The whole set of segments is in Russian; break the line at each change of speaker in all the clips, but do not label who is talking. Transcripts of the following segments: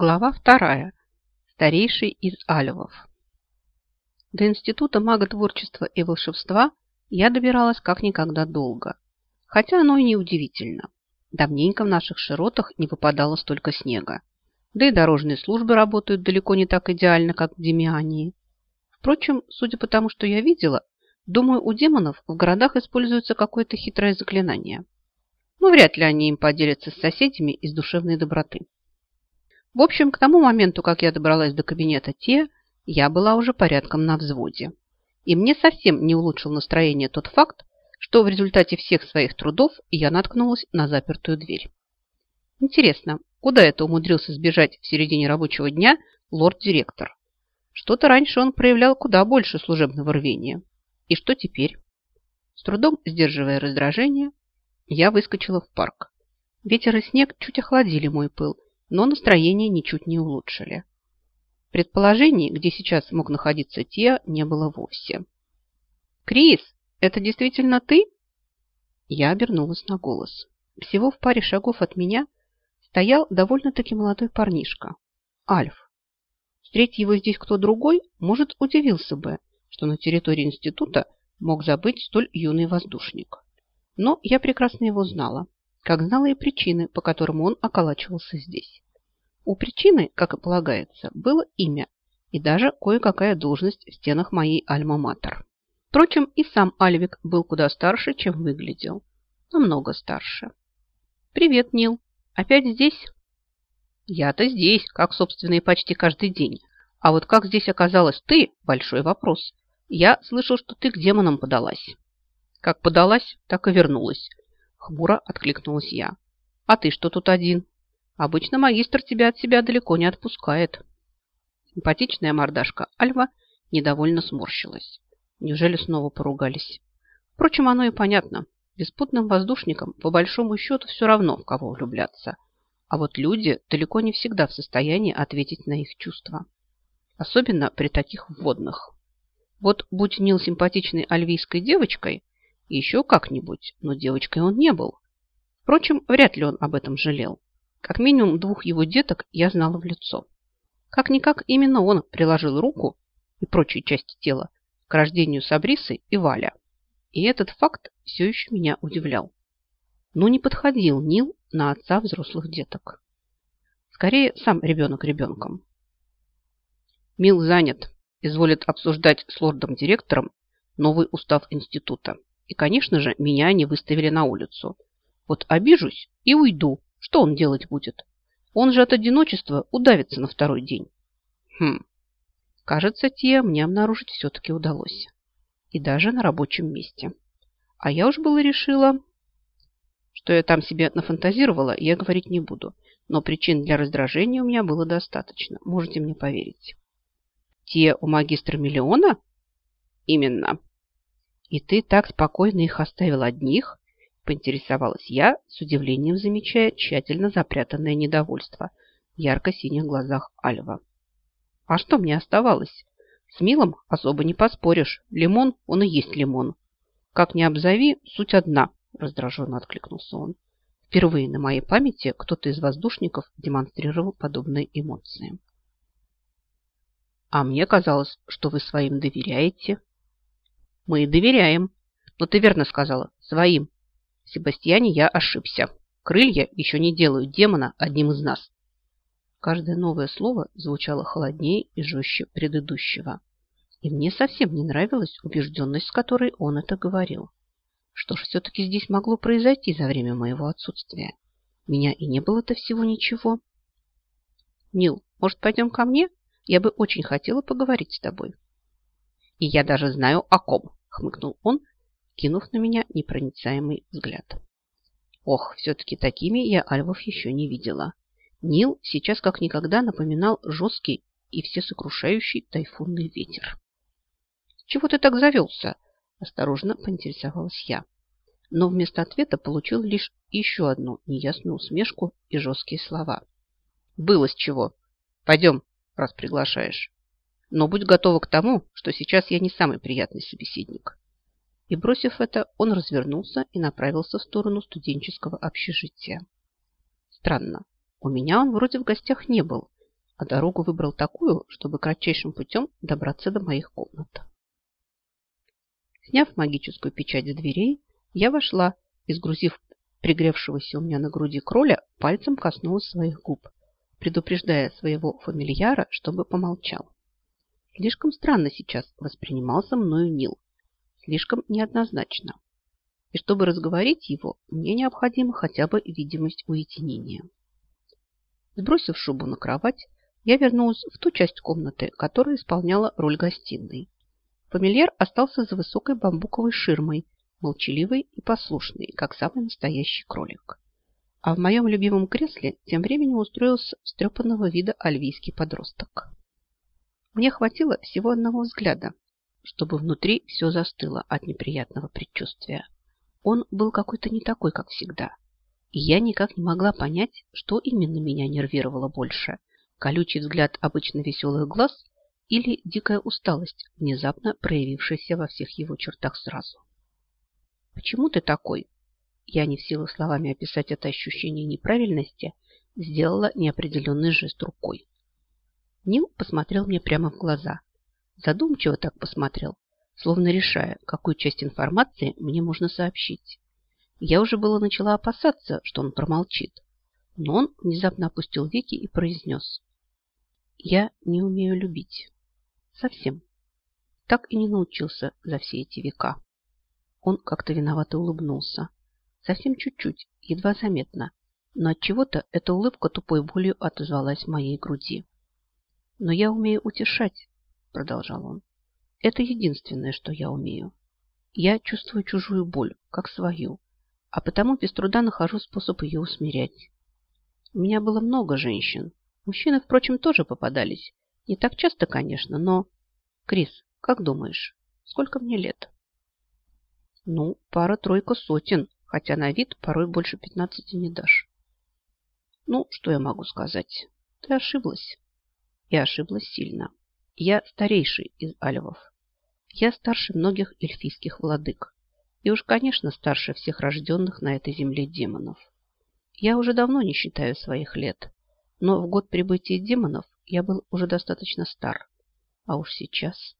Глава вторая. Старейший из альвов. До Института маготворчества и волшебства я добиралась как никогда долго. Хотя оно и не удивительно. Давненько в наших широтах не выпадало столько снега. Да и дорожные службы работают далеко не так идеально, как в Демиании. Впрочем, судя по тому, что я видела, думаю, у демонов в городах используется какое-то хитрое заклинание. Но вряд ли они им поделятся с соседями из душевной доброты. В общем, к тому моменту, как я добралась до кабинета Те, я была уже порядком на взводе. И мне совсем не улучшил настроение тот факт, что в результате всех своих трудов я наткнулась на запертую дверь. Интересно, куда это умудрился сбежать в середине рабочего дня лорд-директор? Что-то раньше он проявлял куда больше служебного рвения. И что теперь? С трудом сдерживая раздражение, я выскочила в парк. Ветер и снег чуть охладили мой пыл, но настроение ничуть не улучшили. Предположений, где сейчас мог находиться Тия, не было вовсе. «Крис, это действительно ты?» Я обернулась на голос. Всего в паре шагов от меня стоял довольно-таки молодой парнишка. Альф. Встреть его здесь кто другой, может, удивился бы, что на территории института мог забыть столь юный воздушник. Но я прекрасно его знала как знала и причины, по которым он околачивался здесь. У причины, как и полагается, было имя и даже кое-какая должность в стенах моей альма-матер. Впрочем, и сам Альвик был куда старше, чем выглядел. Намного старше. «Привет, Нил. Опять здесь?» «Я-то здесь, как, собственно, и почти каждый день. А вот как здесь оказалась ты – большой вопрос. Я слышал, что ты к демонам подалась». «Как подалась, так и вернулась. Хмуро откликнулась я. А ты что тут один? Обычно магистр тебя от себя далеко не отпускает. Симпатичная мордашка Альва недовольно сморщилась. Неужели снова поругались? Впрочем, оно и понятно. Беспутным воздушникам по большому счету все равно, в кого влюбляться. А вот люди далеко не всегда в состоянии ответить на их чувства. Особенно при таких вводных. Вот будь Нил симпатичной альвийской девочкой, еще как-нибудь, но девочкой он не был. Впрочем, вряд ли он об этом жалел. Как минимум двух его деток я знала в лицо. Как-никак именно он приложил руку и прочие части тела к рождению Сабрисы и Валя. И этот факт все еще меня удивлял. Но не подходил Нил на отца взрослых деток. Скорее, сам ребенок ребенком. Мил занят, изволит обсуждать с лордом-директором новый устав института. И, конечно же, меня они выставили на улицу. Вот обижусь и уйду. Что он делать будет? Он же от одиночества удавится на второй день. Хм. Кажется, те мне обнаружить все-таки удалось. И даже на рабочем месте. А я уж было решила... Что я там себе нафантазировала, я говорить не буду. Но причин для раздражения у меня было достаточно. Можете мне поверить. Те у магистра миллиона? Именно. «И ты так спокойно их оставил одних?» – поинтересовалась я, с удивлением замечая тщательно запрятанное недовольство в ярко-синих глазах Альва. «А что мне оставалось? С Милом особо не поспоришь. Лимон, он и есть лимон. Как ни обзови, суть одна», – раздраженно откликнулся он. Впервые на моей памяти кто-то из воздушников демонстрировал подобные эмоции. «А мне казалось, что вы своим доверяете», мы доверяем. Но ты верно сказала. Своим. Себастьяне я ошибся. Крылья еще не делают демона одним из нас. Каждое новое слово звучало холоднее и жестче предыдущего. И мне совсем не нравилась убежденность, с которой он это говорил. Что ж все-таки здесь могло произойти за время моего отсутствия? Меня и не было-то всего ничего. Нил, может, пойдем ко мне? Я бы очень хотела поговорить с тобой. И я даже знаю о ком хмыкнул он, кинув на меня непроницаемый взгляд. Ох, все-таки такими я альвов еще не видела. Нил сейчас как никогда напоминал жесткий и всесокрушающий тайфунный ветер. «Чего ты так завелся?» – осторожно поинтересовалась я. Но вместо ответа получил лишь еще одну неясную усмешку и жесткие слова. «Было с чего. Пойдем, раз приглашаешь». Но будь готова к тому, что сейчас я не самый приятный собеседник. И, бросив это, он развернулся и направился в сторону студенческого общежития. Странно. У меня он вроде в гостях не был, а дорогу выбрал такую, чтобы кратчайшим путем добраться до моих комнат. Сняв магическую печать с дверей, я вошла и, сгрузив пригревшегося у меня на груди кроля, пальцем коснулась своих губ, предупреждая своего фамильяра, чтобы помолчал. Слишком странно сейчас воспринимался мною Нил. Слишком неоднозначно. И чтобы разговорить его, мне необходима хотя бы видимость уединения. Сбросив шубу на кровать, я вернулась в ту часть комнаты, которая исполняла роль гостиной. Фамильяр остался за высокой бамбуковой ширмой, молчаливый и послушный, как самый настоящий кролик. А в моем любимом кресле тем временем устроился встрепанного вида альвийский подросток. Мне хватило всего одного взгляда, чтобы внутри все застыло от неприятного предчувствия. Он был какой-то не такой, как всегда. И я никак не могла понять, что именно меня нервировало больше. Колючий взгляд обычно веселых глаз или дикая усталость, внезапно проявившаяся во всех его чертах сразу. «Почему ты такой?» Я не в силах словами описать это ощущение неправильности, сделала неопределенный жест рукой. Нил посмотрел мне прямо в глаза. Задумчиво так посмотрел, словно решая, какую часть информации мне можно сообщить. Я уже было начала опасаться, что он промолчит, но он внезапно опустил веки и произнес. «Я не умею любить. Совсем. Так и не научился за все эти века». Он как-то виновато улыбнулся. Совсем чуть-чуть, едва заметно, но от чего то эта улыбка тупой болью отозвалась в моей груди. «Но я умею утешать», — продолжал он. «Это единственное, что я умею. Я чувствую чужую боль, как свою, а потому без труда нахожу способ ее усмирять. У меня было много женщин. Мужчины, впрочем, тоже попадались. Не так часто, конечно, но... Крис, как думаешь, сколько мне лет?» «Ну, пара-тройка сотен», хотя на вид порой больше пятнадцати не дашь. Ну, что я могу сказать? Ты ошиблась. И ошиблась сильно. Я старейший из альвов. Я старше многих эльфийских владык. И уж, конечно, старше всех рожденных на этой земле демонов. Я уже давно не считаю своих лет, но в год прибытия демонов я был уже достаточно стар. А уж сейчас...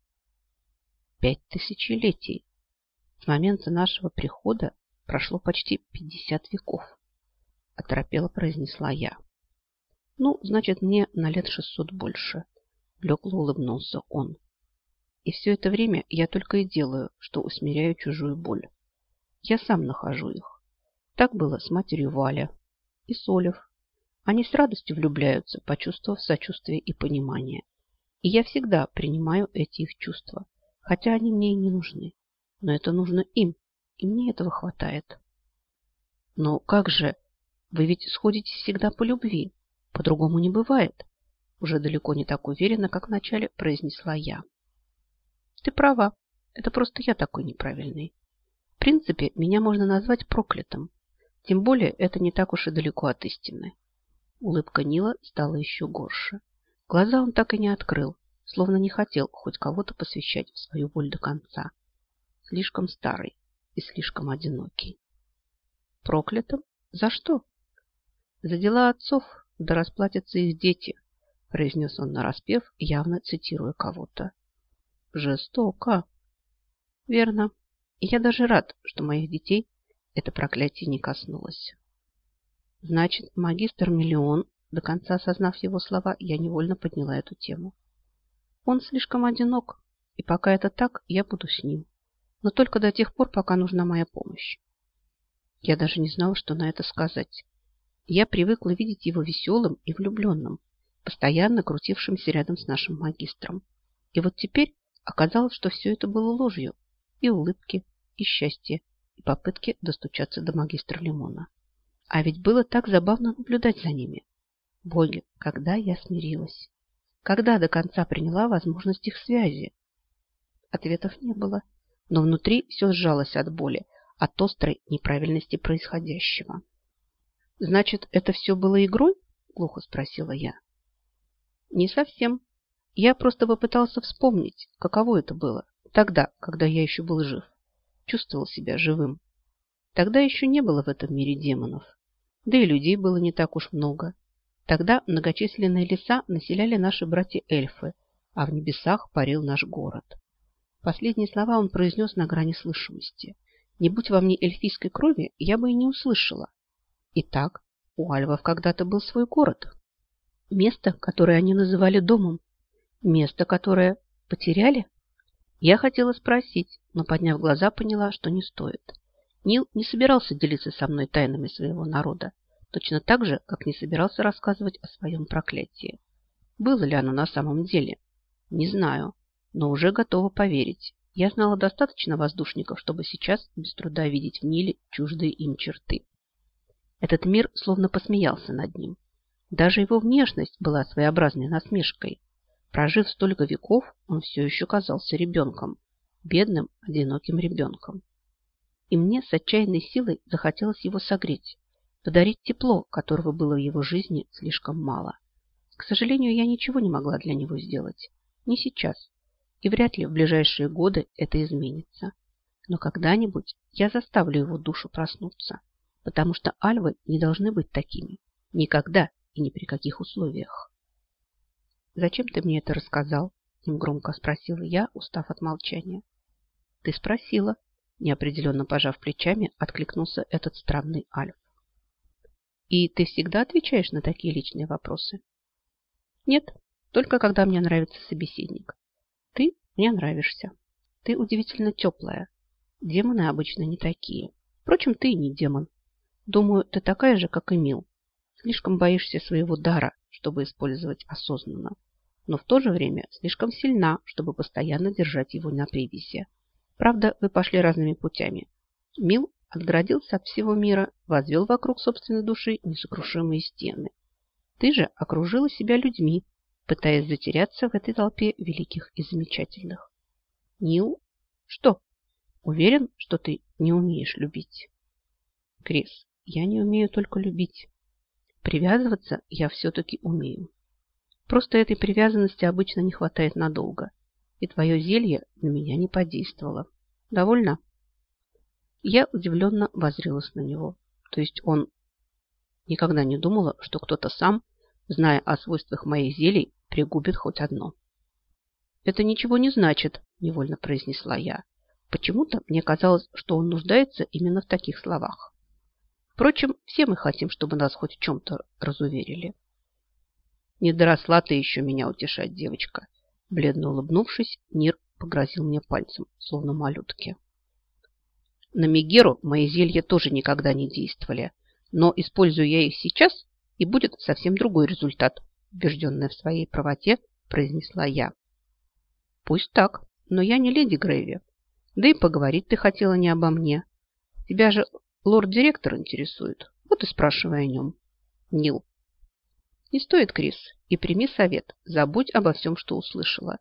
Пять тысячелетий. С момента нашего прихода Прошло почти пятьдесят веков. Оторопело произнесла я. Ну, значит, мне на лет шестьсот больше. Блекло улыбнулся он. И все это время я только и делаю, что усмиряю чужую боль. Я сам нахожу их. Так было с матерью Валя и Солев. Они с радостью влюбляются, почувствовав сочувствие и понимание. И я всегда принимаю эти их чувства, хотя они мне и не нужны. Но это нужно им, и мне этого хватает. Но как же? Вы ведь сходитесь всегда по любви. По-другому не бывает. Уже далеко не так уверенно, как вначале произнесла я. Ты права. Это просто я такой неправильный. В принципе, меня можно назвать проклятым. Тем более, это не так уж и далеко от истины. Улыбка Нила стала еще горше. Глаза он так и не открыл, словно не хотел хоть кого-то посвящать в свою боль до конца. Слишком старый, и слишком одинокий. Проклятым? За что? За дела отцов, да расплатятся их дети, произнес он нараспев, явно цитируя кого-то. Жестоко. Верно. Я даже рад, что моих детей это проклятие не коснулось. Значит, магистр Миллион, до конца осознав его слова, я невольно подняла эту тему. Он слишком одинок, и пока это так, я буду с ним но только до тех пор, пока нужна моя помощь. Я даже не знала, что на это сказать. Я привыкла видеть его веселым и влюбленным, постоянно крутившимся рядом с нашим магистром. И вот теперь оказалось, что все это было ложью. И улыбки, и счастье, и попытки достучаться до магистра Лимона. А ведь было так забавно наблюдать за ними. Боги, когда я смирилась? Когда до конца приняла возможность их связи? Ответов не было но внутри все сжалось от боли, от острой неправильности происходящего. «Значит, это все было игрой?» – глухо спросила я. «Не совсем. Я просто попытался вспомнить, каково это было тогда, когда я еще был жив. Чувствовал себя живым. Тогда еще не было в этом мире демонов. Да и людей было не так уж много. Тогда многочисленные леса населяли наши братья-эльфы, а в небесах парил наш город. Последние слова он произнес на грани слышимости. Не будь во мне эльфийской крови, я бы и не услышала. Итак, у альвов когда-то был свой город. Место, которое они называли домом. Место, которое потеряли. Я хотела спросить, но, подняв глаза, поняла, что не стоит. Нил не собирался делиться со мной тайнами своего народа. Точно так же, как не собирался рассказывать о своем проклятии. Было ли оно на самом деле? Не знаю, но уже готова поверить. Я знала достаточно воздушников, чтобы сейчас без труда видеть в Ниле чуждые им черты. Этот мир словно посмеялся над ним. Даже его внешность была своеобразной насмешкой. Прожив столько веков, он все еще казался ребенком. Бедным, одиноким ребенком. И мне с отчаянной силой захотелось его согреть, подарить тепло, которого было в его жизни слишком мало. К сожалению, я ничего не могла для него сделать. Не сейчас. И вряд ли в ближайшие годы это изменится. Но когда-нибудь я заставлю его душу проснуться, потому что альвы не должны быть такими. Никогда и ни при каких условиях. «Зачем ты мне это рассказал?» – громко спросила я, устав от молчания. «Ты спросила», – неопределенно пожав плечами, откликнулся этот странный альф. И ты всегда отвечаешь на такие личные вопросы? Нет, только когда мне нравится собеседник. Ты мне нравишься. Ты удивительно теплая. Демоны обычно не такие. Впрочем, ты и не демон. Думаю, ты такая же, как и Мил. Слишком боишься своего дара, чтобы использовать осознанно. Но в то же время слишком сильна, чтобы постоянно держать его на привязи. Правда, вы пошли разными путями. Мил отгородился от всего мира, возвел вокруг собственной души несокрушимые стены. Ты же окружила себя людьми, пытаясь затеряться в этой толпе великих и замечательных. Нил? Что? Уверен, что ты не умеешь любить? Крис, я не умею только любить. Привязываться я все-таки умею. Просто этой привязанности обычно не хватает надолго. И твое зелье на меня не подействовало. Довольно? Я удивленно возрилась на него. То есть он никогда не думала, что кто-то сам, зная о свойствах моих зелий, пригубит хоть одно. «Это ничего не значит», – невольно произнесла я. Почему-то мне казалось, что он нуждается именно в таких словах. Впрочем, все мы хотим, чтобы нас хоть в чем-то разуверили. «Не доросла ты еще меня утешать, девочка!» Бледно улыбнувшись, Нир погрозил мне пальцем, словно малютке. На Мегеру мои зелья тоже никогда не действовали, но использую я их сейчас, и будет совсем другой результат, убежденная в своей правоте, произнесла я. Пусть так, но я не леди Грейви. Да и поговорить ты хотела не обо мне. Тебя же лорд-директор интересует. Вот и спрашивай о нем. Нил. Не стоит, Крис, и прими совет. Забудь обо всем, что услышала.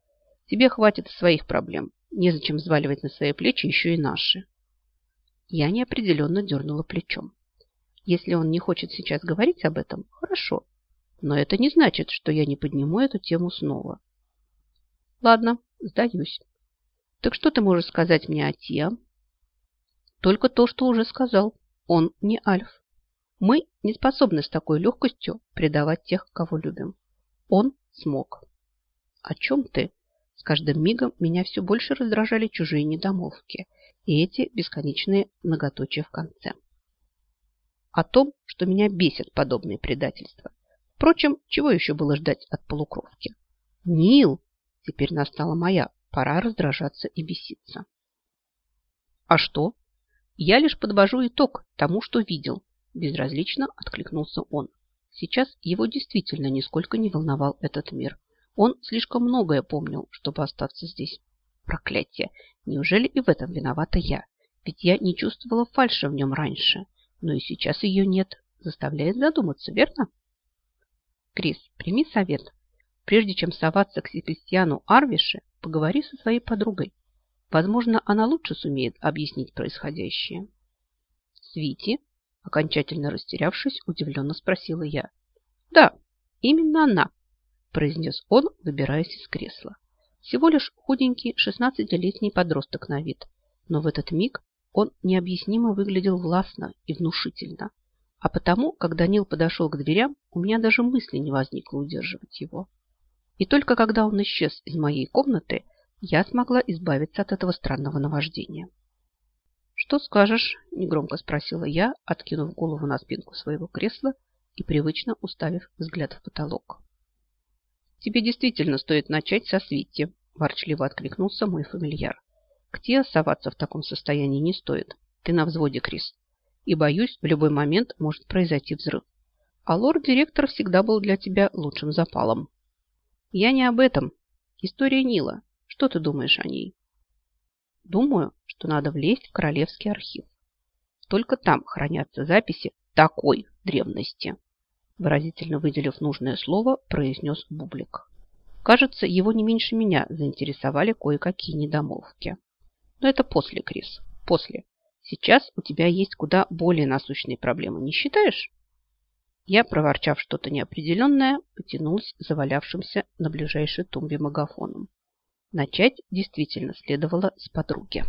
Тебе хватит своих проблем. Незачем взваливать на свои плечи еще и наши. Я неопределенно дернула плечом. Если он не хочет сейчас говорить об этом, хорошо. Но это не значит, что я не подниму эту тему снова. Ладно, сдаюсь. Так что ты можешь сказать мне о Тиа? Только то, что уже сказал. Он не Альф. Мы не способны с такой легкостью предавать тех, кого любим. Он смог. О чем ты? С каждым мигом меня все больше раздражали чужие недомолвки и эти бесконечные многоточия в конце. О том, что меня бесит подобные предательства. Впрочем, чего еще было ждать от полукровки? Нил! Теперь настала моя пора раздражаться и беситься. А что? Я лишь подвожу итог тому, что видел. Безразлично откликнулся он. Сейчас его действительно нисколько не волновал этот мир. Он слишком многое помнил, чтобы остаться здесь. Проклятие! Неужели и в этом виновата я? Ведь я не чувствовала фальши в нем раньше. Но и сейчас ее нет. Заставляет задуматься, верно? Крис, прими совет. Прежде чем соваться к Себастьяну Арвише, поговори со своей подругой. Возможно, она лучше сумеет объяснить происходящее. Свити, окончательно растерявшись, удивленно спросила я. Да, именно она, произнес он, выбираясь из кресла. Всего лишь худенький шестнадцатилетний подросток на вид. Но в этот миг он необъяснимо выглядел властно и внушительно. А потому, когда Нил подошел к дверям, у меня даже мысли не возникло удерживать его. И только когда он исчез из моей комнаты, я смогла избавиться от этого странного наваждения. «Что скажешь?» – негромко спросила я, откинув голову на спинку своего кресла и привычно уставив взгляд в потолок. «Тебе действительно стоит начать со Свитти», – ворчливо откликнулся мой фамильяр. «К тебе соваться в таком состоянии не стоит. Ты на взводе, Крис. И, боюсь, в любой момент может произойти взрыв. А лорд-директор всегда был для тебя лучшим запалом». «Я не об этом. История Нила. Что ты думаешь о ней?» Думаю, что надо влезть в Королевский архив. Только там хранятся записи такой древности. Выразительно выделив нужное слово, произнес Бублик. Кажется, его не меньше меня заинтересовали кое-какие недомолвки. Но это после, Крис, после. Сейчас у тебя есть куда более насущные проблемы, не считаешь? Я, проворчав что-то неопределенное, потянулась завалявшимся на ближайшей тумбе магафоном. Начать действительно следовало с подруги.